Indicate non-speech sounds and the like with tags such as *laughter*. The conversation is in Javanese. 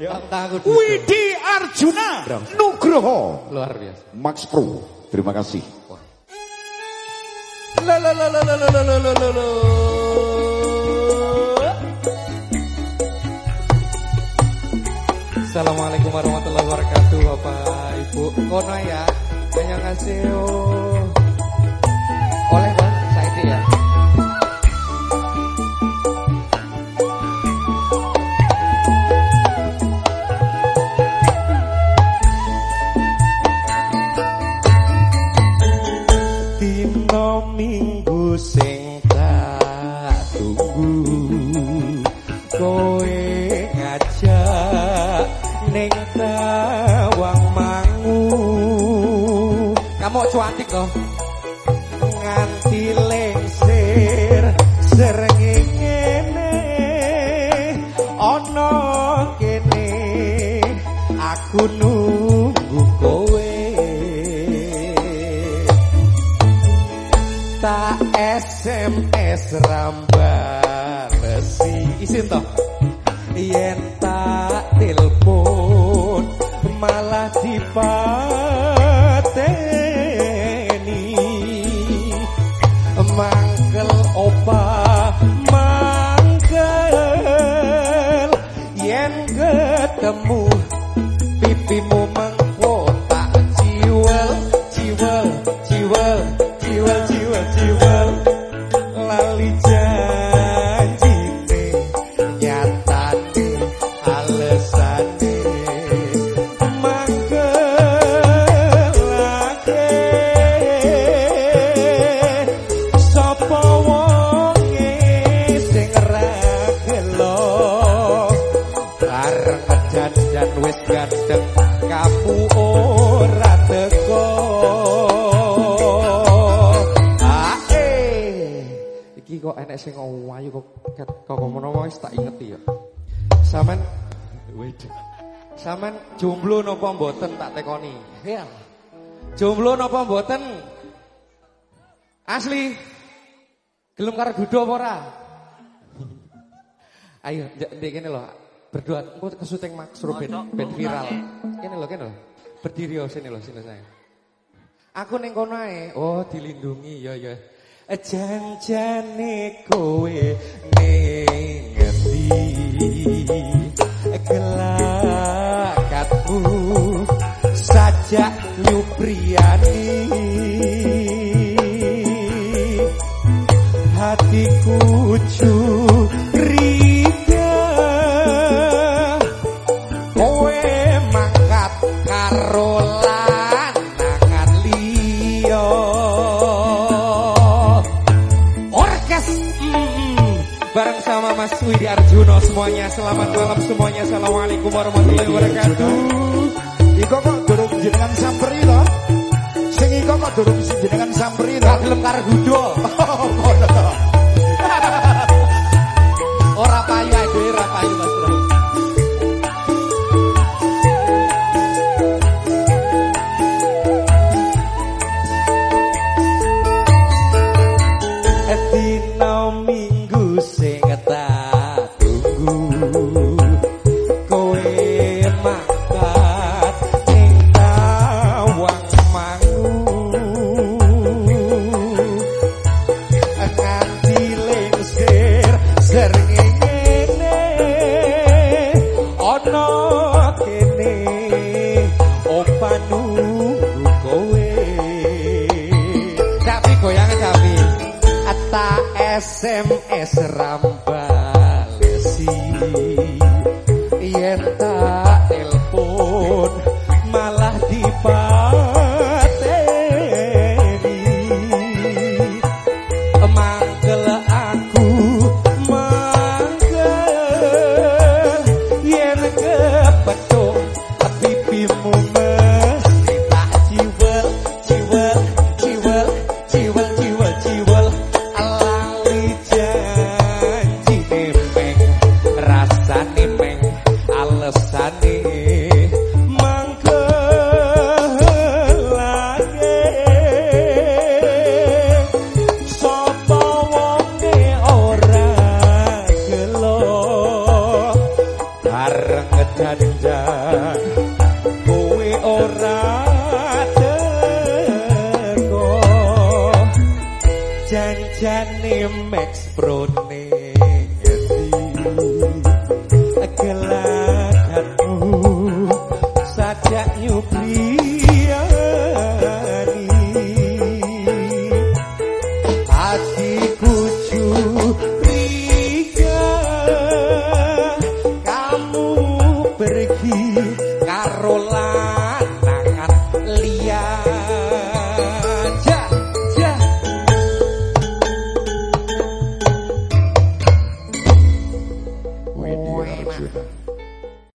Ya, takut. Widi Arjuna Nugroho Luar biasa. Max Pro. Terima kasih. Assalamualaikum warahmatullahi wabarakatuh Bapak Ibu Kono ya Annyeonghaseyo kowe ngajak ning tawang mangu. Kamu cuantik loh nganti lengsir serengenge ana kene aku nunggu kowe. Tak SMS rambalesi isin toh yen tak telepon malah dipateni. Mangkel opa mangkel yen ketemu pipimu mengko tak jiwel jiwel jiwel jiwel jiwel jiwel iki kok enek sing ayu kok kok menawa wis tak ingeti ya sampean Waduh. Sampean jomblo napa mboten tak tekoni? Ya. Jomblo napa mboten? Asli. Gelem karo dudu apa ora? *laughs* Ayo, ndek kene lho. Berdoa engko ke syuting Ruben ben viral. Kene lho, kene lho. Berdiri yo sini lho, sini saya. Aku ning kono ae. Oh, dilindungi ya ya. Janjane kowe ning ngendi? Gelakatmu sajak nyupriyani hatiku curiga Widi Arjuno semuanya selamat malam semuanya assalamualaikum warahmatullahi wabarakatuh Iko kok durung jenengan samperi to? Sing iko kok durung jenengan samperi to? gak gelem karo SMS rambalesi yen tak telepon malah dipateni mangkel aku mangkel yen kepethuk Jani mix prune yati agla side.